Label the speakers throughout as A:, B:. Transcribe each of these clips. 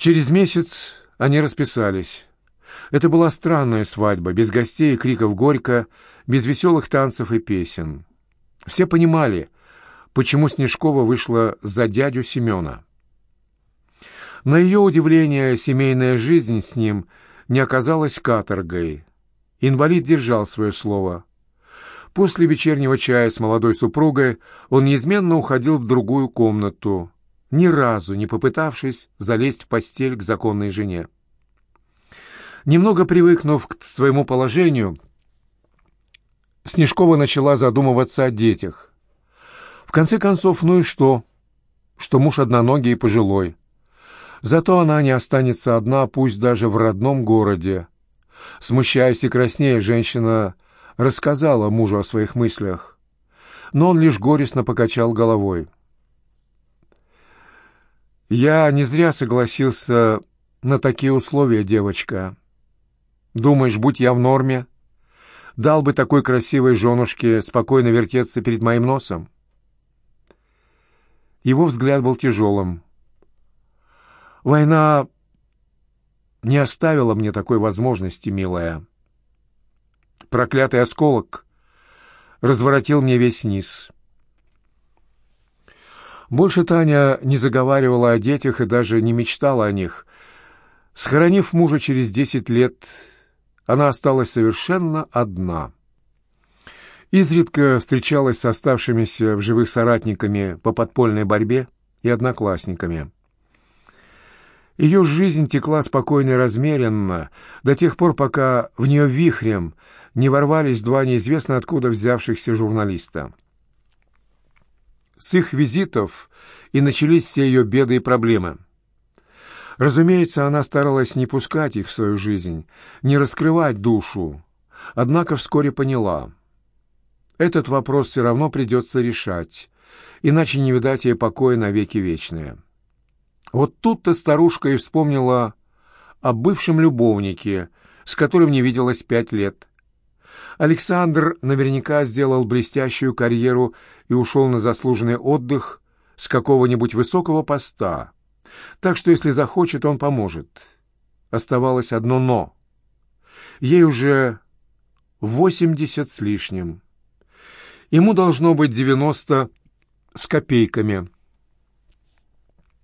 A: Через месяц они расписались. Это была странная свадьба, без гостей и криков горько, без веселых танцев и песен. Все понимали, почему Снежкова вышла за дядю Семена. На ее удивление, семейная жизнь с ним не оказалась каторгой. Инвалид держал свое слово. После вечернего чая с молодой супругой он неизменно уходил в другую комнату, ни разу не попытавшись залезть в постель к законной жене. Немного привыкнув к своему положению, Снежкова начала задумываться о детях. В конце концов, ну и что? Что муж одноногий и пожилой. Зато она не останется одна, пусть даже в родном городе. Смущаясь и краснея, женщина рассказала мужу о своих мыслях, но он лишь горестно покачал головой. «Я не зря согласился на такие условия, девочка. Думаешь, будь я в норме, дал бы такой красивой женушке спокойно вертеться перед моим носом?» Его взгляд был тяжелым. Война не оставила мне такой возможности, милая. Проклятый осколок разворотил мне весь низ. Больше Таня не заговаривала о детях и даже не мечтала о них. Схоронив мужа через десять лет, она осталась совершенно одна. Изредка встречалась с оставшимися в живых соратниками по подпольной борьбе и одноклассниками. Ее жизнь текла спокойно и размеренно до тех пор, пока в нее вихрем не ворвались два неизвестно откуда взявшихся журналиста. С их визитов и начались все ее беды и проблемы. Разумеется, она старалась не пускать их в свою жизнь, не раскрывать душу, однако вскоре поняла. Этот вопрос все равно придется решать, иначе не видать ей покоя навеки вечные. Вот тут-то старушка и вспомнила о бывшем любовнике, с которым не виделась пять лет. Александр наверняка сделал блестящую карьеру и ушел на заслуженный отдых с какого-нибудь высокого поста. Так что, если захочет, он поможет. Оставалось одно «но». Ей уже восемьдесят с лишним. Ему должно быть девяносто с копейками.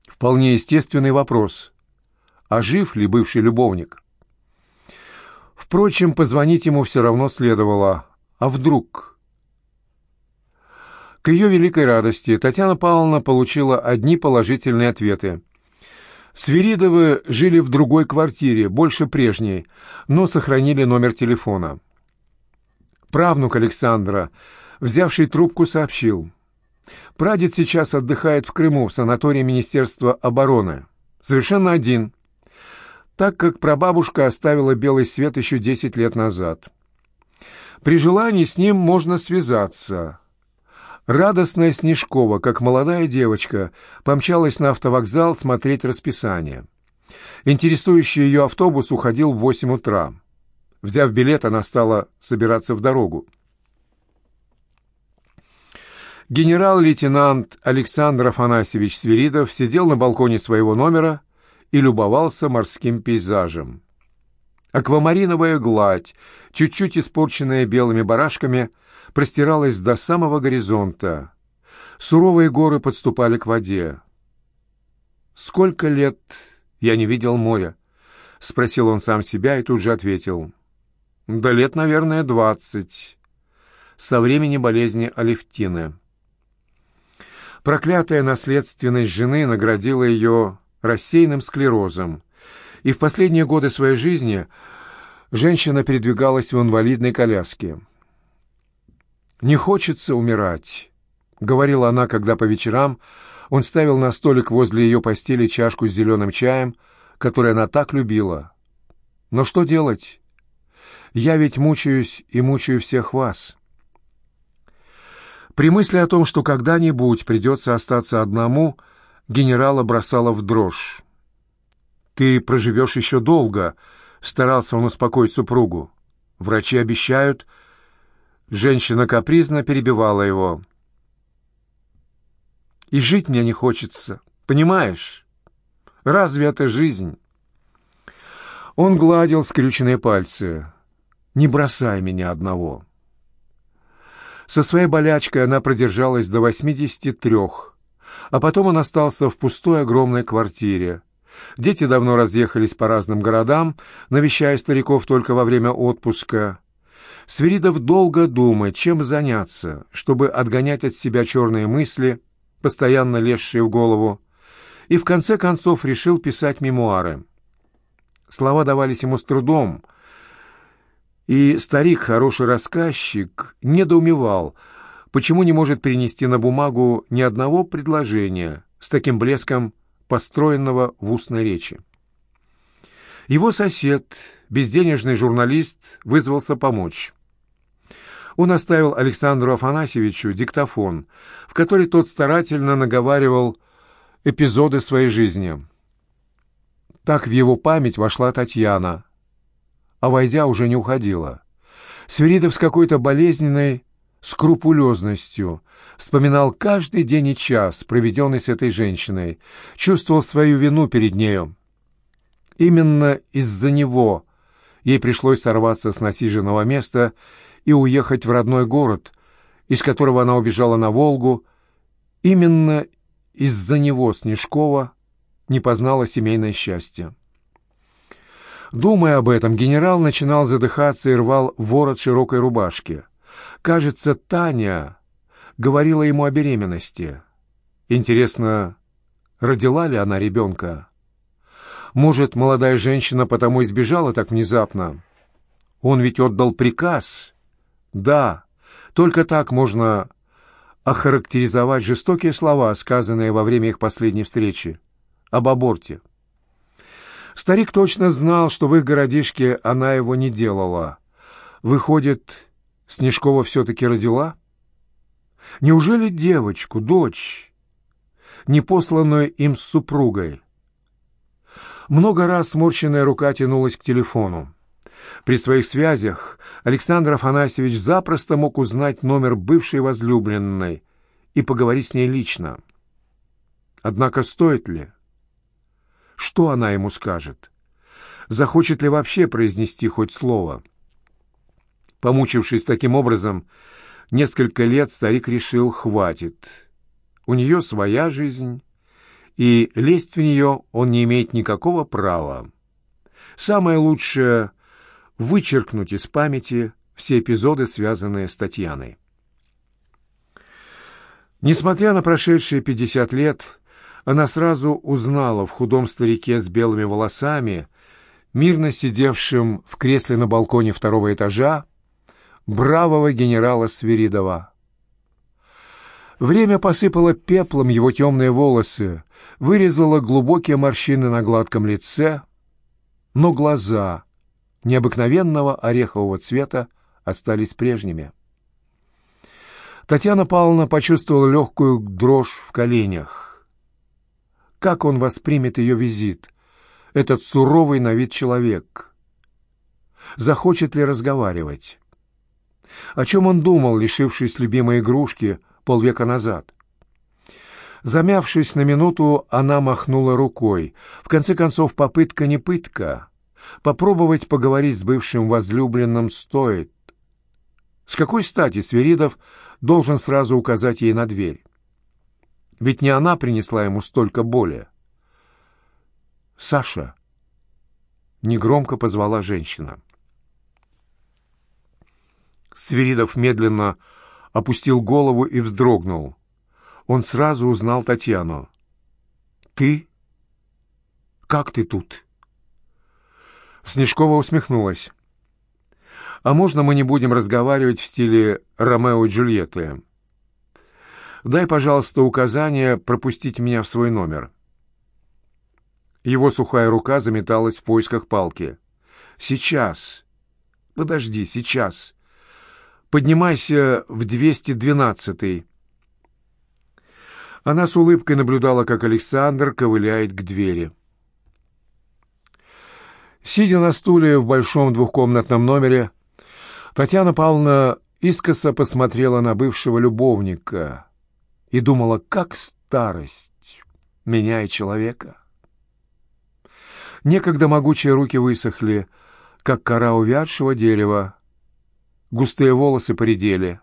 A: Вполне естественный вопрос. А жив ли бывший любовник? Впрочем, позвонить ему все равно следовало. А вдруг? К ее великой радости Татьяна Павловна получила одни положительные ответы. Свиридовы жили в другой квартире, больше прежней, но сохранили номер телефона. Правнук Александра, взявший трубку, сообщил. Прадед сейчас отдыхает в Крыму в санатории Министерства обороны. Совершенно один, так как прабабушка оставила белый свет еще десять лет назад. При желании с ним можно связаться. Радостная Снежкова, как молодая девочка, помчалась на автовокзал смотреть расписание. Интересующий ее автобус уходил в восемь утра. Взяв билет, она стала собираться в дорогу. Генерал-лейтенант Александр Афанасьевич Свиридов сидел на балконе своего номера и любовался морским пейзажем. Аквамариновая гладь, чуть-чуть испорченная белыми барашками, простиралась до самого горизонта. Суровые горы подступали к воде. «Сколько лет я не видел моря?» — спросил он сам себя и тут же ответил. «Да лет, наверное, двадцать. Со времени болезни Алевтины». Проклятая наследственность жены наградила ее рассеянным склерозом, и в последние годы своей жизни женщина передвигалась в инвалидной коляске. «Не хочется умирать», — говорила она, когда по вечерам он ставил на столик возле ее постели чашку с зеленым чаем, который она так любила. «Но что делать? Я ведь мучаюсь и мучаю всех вас». При мысли о том, что когда-нибудь придется остаться одному, генерала бросала в дрожь. «Ты проживешь еще долго», — старался он успокоить супругу. «Врачи обещают...» Женщина капризно перебивала его. «И жить мне не хочется, понимаешь? Разве это жизнь? Он гладил скрюченные пальцы. «Не бросай меня одного». Со своей болячкой она продержалась до 83, а потом он остался в пустой огромной квартире. Дети давно разъехались по разным городам, навещая стариков только во время отпуска. Свиридов долго думает, чем заняться, чтобы отгонять от себя черные мысли, постоянно лезшие в голову, и в конце концов решил писать мемуары. Слова давались ему с трудом, и старик, хороший рассказчик, недоумевал, почему не может перенести на бумагу ни одного предложения с таким блеском построенного в устной речи. Его сосед, безденежный журналист, вызвался помочь. Он оставил Александру Афанасьевичу диктофон, в который тот старательно наговаривал эпизоды своей жизни. Так в его память вошла Татьяна, а войдя уже не уходила. Свиридов с какой-то болезненной скрупулезностью вспоминал каждый день и час, проведенный с этой женщиной, чувствовал свою вину перед нею. Именно из-за него ей пришлось сорваться с насиженного места и уехать в родной город, из которого она убежала на Волгу. Именно из-за него Снежкова не познала семейное счастье. Думая об этом, генерал начинал задыхаться и рвал ворот широкой рубашки. Кажется, Таня говорила ему о беременности. Интересно, родила ли она ребенка? Может, молодая женщина потому избежала так внезапно? Он ведь отдал приказ. Да, только так можно охарактеризовать жестокие слова, сказанные во время их последней встречи об аборте. Старик точно знал, что в их городишке она его не делала. Выходит, Снежкова все-таки родила? Неужели девочку, дочь, не посланную им с супругой? Много раз сморщенная рука тянулась к телефону. При своих связях Александр Афанасьевич запросто мог узнать номер бывшей возлюбленной и поговорить с ней лично. Однако стоит ли? Что она ему скажет? Захочет ли вообще произнести хоть слово? Помучившись таким образом, несколько лет старик решил, хватит. У нее своя жизнь, и лезть в нее он не имеет никакого права. Самое лучшее — вычеркнуть из памяти все эпизоды, связанные с Татьяной. Несмотря на прошедшие пятьдесят лет, она сразу узнала в худом старике с белыми волосами, мирно сидевшем в кресле на балконе второго этажа, бравого генерала Свиридова. Время посыпало пеплом его темные волосы, вырезало глубокие морщины на гладком лице, но глаза необыкновенного орехового цвета остались прежними. Татьяна Павловна почувствовала легкую дрожь в коленях. Как он воспримет ее визит, этот суровый на вид человек? Захочет ли разговаривать? О чем он думал, лишившись любимой игрушки полвека назад? Замявшись на минуту, она махнула рукой. В конце концов, попытка не пытка. Попробовать поговорить с бывшим возлюбленным стоит. С какой стати Свиридов должен сразу указать ей на дверь? Ведь не она принесла ему столько боли. «Саша!» — негромко позвала женщина. Свиридов медленно опустил голову и вздрогнул. Он сразу узнал Татьяну. «Ты? Как ты тут?» Снежкова усмехнулась. «А можно мы не будем разговаривать в стиле Ромео и Джульетты?» Дай, пожалуйста, указание пропустить меня в свой номер». Его сухая рука заметалась в поисках палки. «Сейчас. Подожди, сейчас. Поднимайся в 212-й». Она с улыбкой наблюдала, как Александр ковыляет к двери. Сидя на стуле в большом двухкомнатном номере, Татьяна Павловна искоса посмотрела на бывшего любовника, и думала, как старость меняет человека. Некогда могучие руки высохли, как кора увядшего дерева. Густые волосы поредели.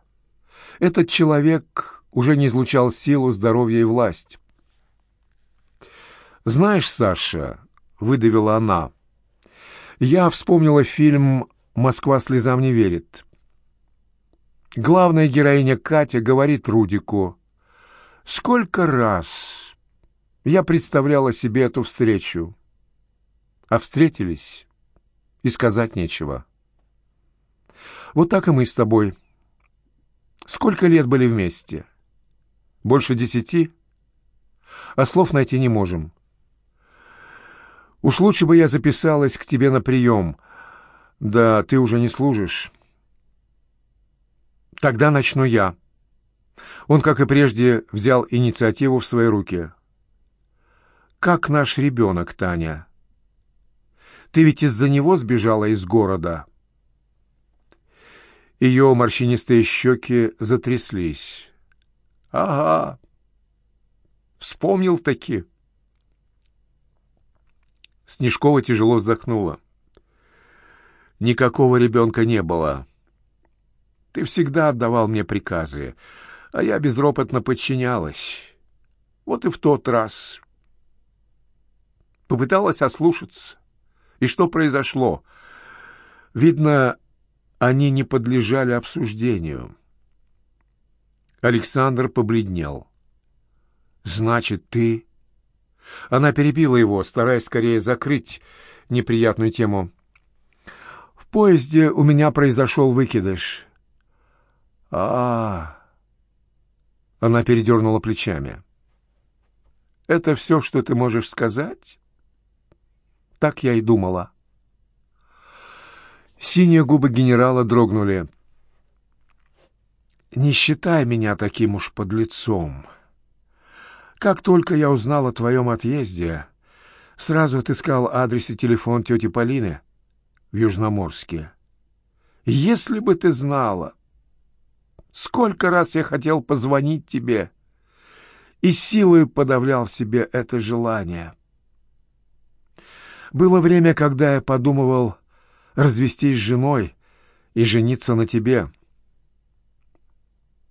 A: Этот человек уже не излучал силу, здоровье и власть. «Знаешь, Саша», — выдавила она, — «я вспомнила фильм «Москва слезам не верит». Главная героиня Катя говорит Рудику, «Сколько раз я представляла себе эту встречу, а встретились, и сказать нечего». Вот так и мы с тобой. Сколько лет были вместе? Больше десяти? А слов найти не можем. Уж лучше бы я записалась к тебе на прием. Да ты уже не служишь. Тогда начну я. Он, как и прежде, взял инициативу в свои руки. Как наш ребенок, Таня? Ты ведь из-за него сбежала из города. Ее морщинистые щеки затряслись. «Ага, вспомнил таки». Снежкова тяжело вздохнула. «Никакого ребенка не было. Ты всегда отдавал мне приказы, а я безропотно подчинялась. Вот и в тот раз. Попыталась ослушаться. И что произошло? Видно, они не подлежали обсуждению. Александр побледнел. «Значит, ты...» Она перебила его, стараясь скорее закрыть неприятную тему. «В поезде у меня произошел выкидыш». А, -а, а Она передернула плечами. «Это все, что ты можешь сказать?» Так я и думала. Синие губы генерала дрогнули. «Не считай меня таким уж подлецом. Как только я узнал о твоем отъезде, сразу отыскал адрес и телефон тети Полины в Южноморске. Если бы ты знала, сколько раз я хотел позвонить тебе и силой подавлял в себе это желание. Было время, когда я подумывал развестись с женой и жениться на тебе.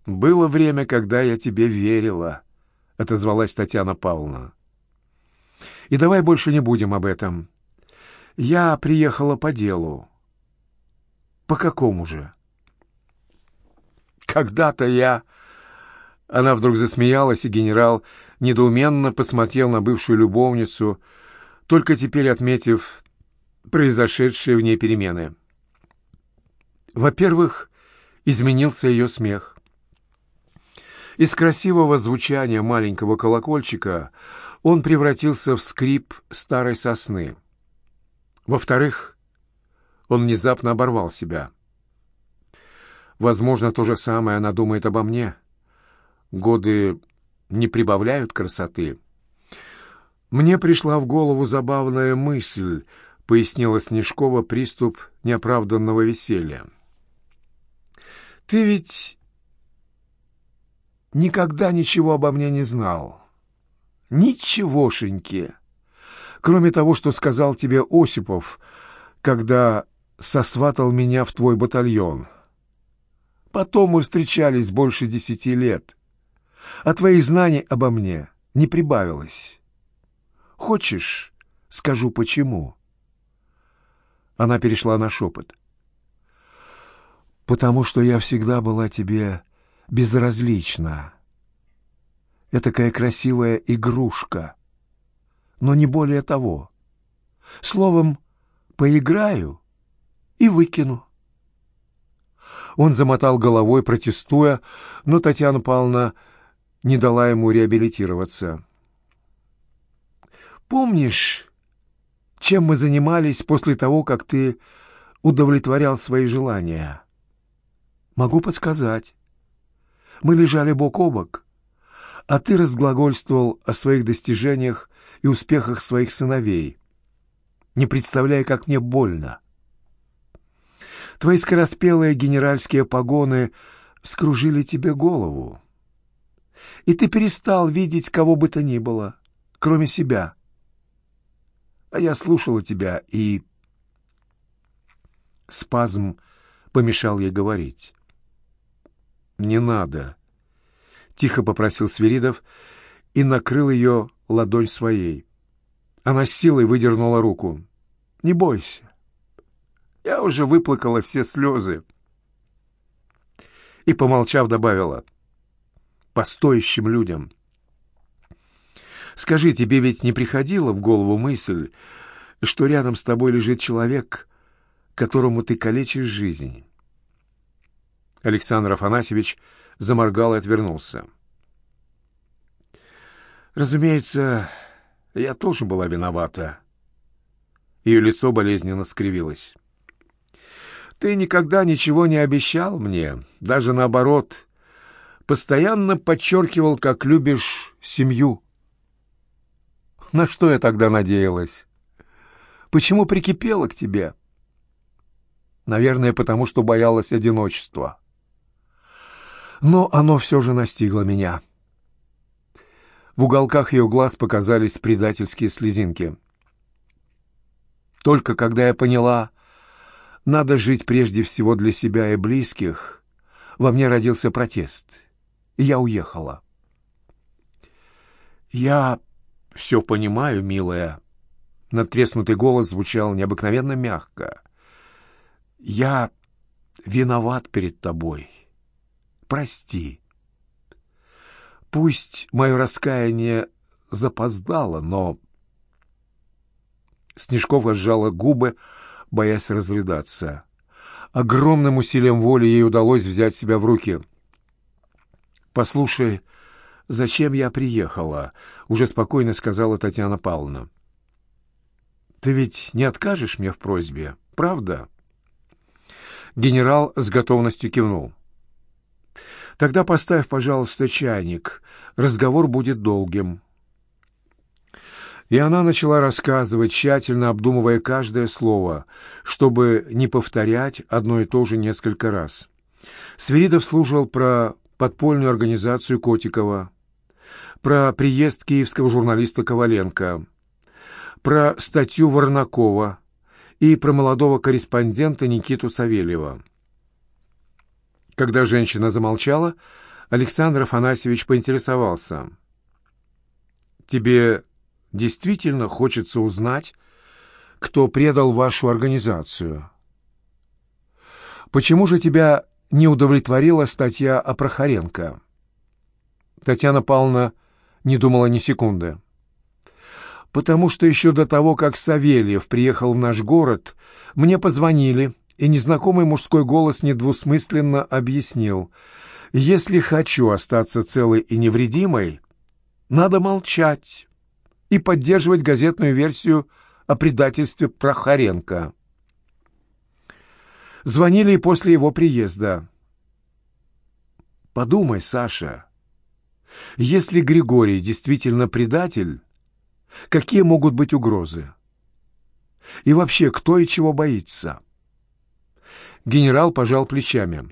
A: «Было время, когда я тебе верила», — отозвалась Татьяна Павловна. «И давай больше не будем об этом. Я приехала по делу». «По какому же?» «Когда-то я...» Она вдруг засмеялась, и генерал недоуменно посмотрел на бывшую любовницу, только теперь отметив произошедшие в ней перемены. Во-первых, изменился ее смех. Из красивого звучания маленького колокольчика он превратился в скрип старой сосны. Во-вторых, он внезапно оборвал себя. Возможно, то же самое она думает обо мне. Годы не прибавляют красоты. Мне пришла в голову забавная мысль — пояснила Снежкова приступ неоправданного веселья. «Ты ведь никогда ничего обо мне не знал. Ничегошеньки. Кроме того, что сказал тебе Осипов, когда сосватал меня в твой батальон. Потом мы встречались больше десяти лет, а твоих знаний обо мне не прибавилось. Хочешь, скажу почему?» Она перешла на шепот. «Потому что я всегда была тебе безразлична. Этакая красивая игрушка, но не более того. Словом, поиграю и выкину». Он замотал головой, протестуя, но Татьяна Павловна не дала ему реабилитироваться. «Помнишь, чем мы занимались после того, как ты удовлетворял свои желания? Могу подсказать. Мы лежали бок о бок, а ты разглагольствовал о своих достижениях и успехах своих сыновей, не представляя, как мне больно. Твои скороспелые генеральские погоны скружили тебе голову, и ты перестал видеть кого бы то ни было, кроме себя — А я слушала тебя, и... Спазм помешал ей говорить. «Не надо», — тихо попросил Свиридов и накрыл ее ладонь своей. Она с силой выдернула руку. «Не бойся. Я уже выплакала все слезы». И, помолчав, добавила. «По стоящим людям». Скажи, тебе ведь не приходила в голову мысль, что рядом с тобой лежит человек, которому ты калечишь жизнь?» Александр Афанасьевич заморгал и отвернулся. «Разумеется, я тоже была виновата». Ее лицо болезненно скривилось. «Ты никогда ничего не обещал мне, даже наоборот, постоянно подчеркивал, как любишь семью». На что я тогда надеялась? Почему прикипела к тебе? Наверное, потому что боялась одиночества. Но оно все же настигло меня. В уголках ее глаз показались предательские слезинки. Только когда я поняла, надо жить прежде всего для себя и близких, во мне родился протест, и я уехала. Я «Все понимаю, милая». Надтреснутый голос звучал необыкновенно мягко. «Я виноват перед тобой. Прости. Пусть мое раскаяние запоздало, но...» Снежкова сжала губы, боясь разрыдаться. Огромным усилием воли ей удалось взять себя в руки. «Послушай, «Зачем я приехала?» — уже спокойно сказала Татьяна Павловна. «Ты ведь не откажешь мне в просьбе, правда?» Генерал с готовностью кивнул. «Тогда поставь, пожалуйста, чайник. Разговор будет долгим». И она начала рассказывать, тщательно обдумывая каждое слово, чтобы не повторять одно и то же несколько раз. Свиридов слушал про подпольную организацию Котикова, про приезд киевского журналиста Коваленко, про статью Варнакова и про молодого корреспондента Никиту Савельева. Когда женщина замолчала, Александр Афанасьевич поинтересовался. «Тебе действительно хочется узнать, кто предал вашу организацию? Почему же тебя не удовлетворила статья о Прохоренко?» Татьяна Павловна не думала ни секунды. «Потому что еще до того, как Савельев приехал в наш город, мне позвонили, и незнакомый мужской голос недвусмысленно объяснил, «Если хочу остаться целой и невредимой, надо молчать и поддерживать газетную версию о предательстве Прохоренко». Звонили и после его приезда. «Подумай, Саша». Если Григорий действительно предатель, какие могут быть угрозы? И вообще, кто и чего боится? Генерал пожал плечами.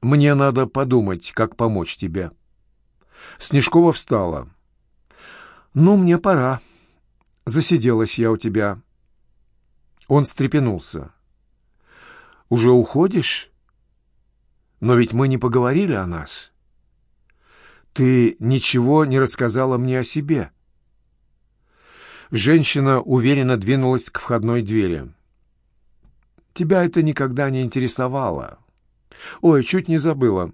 A: «Мне надо подумать, как помочь тебе». Снежкова встала. «Ну, мне пора. Засиделась я у тебя». Он встрепенулся. «Уже уходишь? Но ведь мы не поговорили о нас». «Ты ничего не рассказала мне о себе». Женщина уверенно двинулась к входной двери. «Тебя это никогда не интересовало. Ой, чуть не забыла».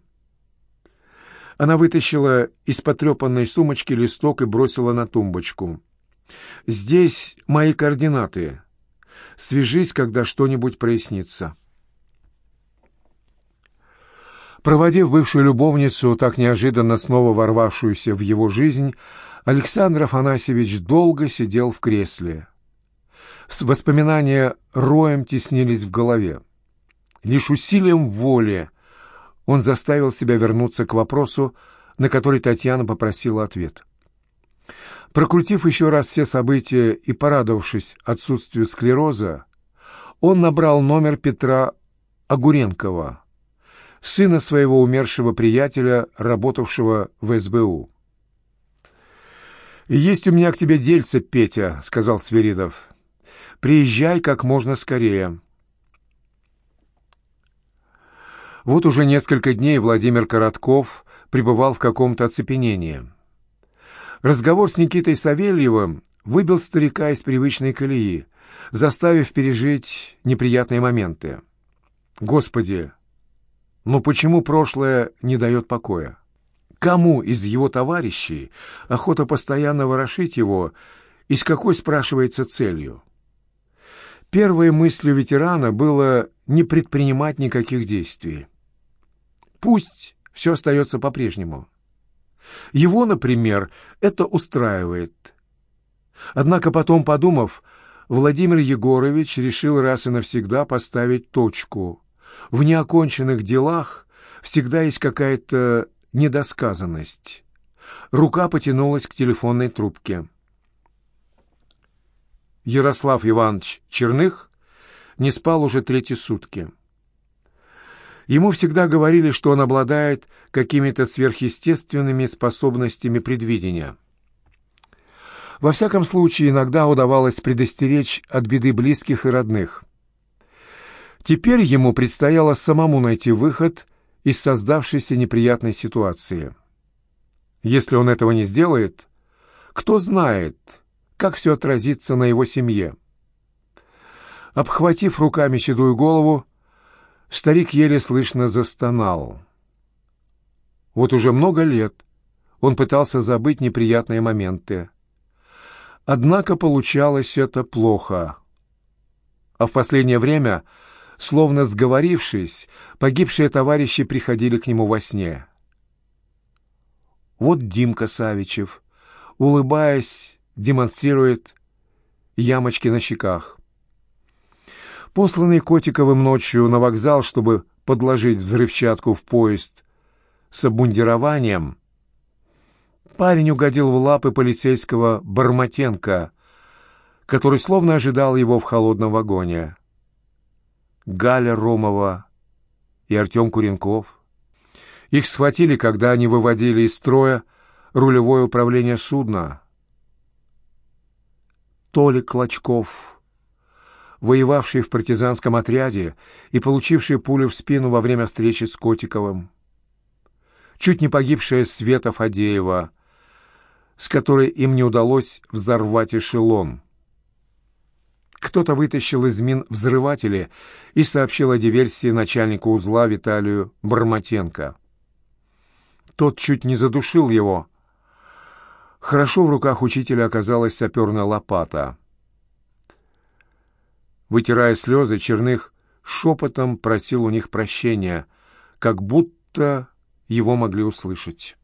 A: Она вытащила из потрепанной сумочки листок и бросила на тумбочку. «Здесь мои координаты. Свяжись, когда что-нибудь прояснится». Проводив бывшую любовницу, так неожиданно снова ворвавшуюся в его жизнь, Александр Афанасьевич долго сидел в кресле. Воспоминания роем теснились в голове. Лишь усилием воли он заставил себя вернуться к вопросу, на который Татьяна попросила ответ. Прокрутив еще раз все события и порадовавшись отсутствию склероза, он набрал номер Петра Огуренкова, сына своего умершего приятеля, работавшего в СБУ. «Есть у меня к тебе дельце, Петя», — сказал Свиридов. «Приезжай как можно скорее». Вот уже несколько дней Владимир Коротков пребывал в каком-то оцепенении. Разговор с Никитой Савельевым выбил старика из привычной колеи, заставив пережить неприятные моменты. «Господи, ну почему прошлое не дает покоя? Кому из его товарищей охота постоянно ворошить его и с какой, спрашивается, целью?» Первой мыслью ветерана было не предпринимать никаких действий. Пусть все остается по-прежнему. Его, например, это устраивает. Однако потом, подумав, Владимир Егорович решил раз и навсегда поставить точку. В неоконченных делах всегда есть какая-то недосказанность. Рука потянулась к телефонной трубке. Ярослав Иванович Черных не спал уже третьи сутки. Ему всегда говорили, что он обладает какими-то сверхъестественными способностями предвидения. Во всяком случае, иногда удавалось предостеречь от беды близких и родных. Теперь ему предстояло самому найти выход из создавшейся неприятной ситуации. Если он этого не сделает, кто знает, как все отразится на его семье. Обхватив руками седую голову, Старик еле слышно застонал. Вот уже много лет он пытался забыть неприятные моменты. Однако получалось это плохо. А в последнее время, словно сговорившись, погибшие товарищи приходили к нему во сне. Вот Димка Савичев, улыбаясь, демонстрирует ямочки на щеках. Посланный Котиковым ночью на вокзал, чтобы подложить взрывчатку в поезд с обмундированием, парень угодил в лапы полицейского Барматенко, который словно ожидал его в холодном вагоне. Галя Ромова и Артем Куренков. Их схватили, когда они выводили из строя рулевое управление судна. Толик Клочков воевавший в партизанском отряде и получивший пулю в спину во время встречи с Котиковым. Чуть не погибшая Света Фадеева, с которой им не удалось взорвать эшелон. Кто-то вытащил из мин взрыватели и сообщил о диверсии начальнику узла Виталию Барматенко. Тот чуть не задушил его. Хорошо в руках учителя оказалась саперная лопата — Вытирая слезы, Черных шепотом просил у них прощения, как будто его могли услышать.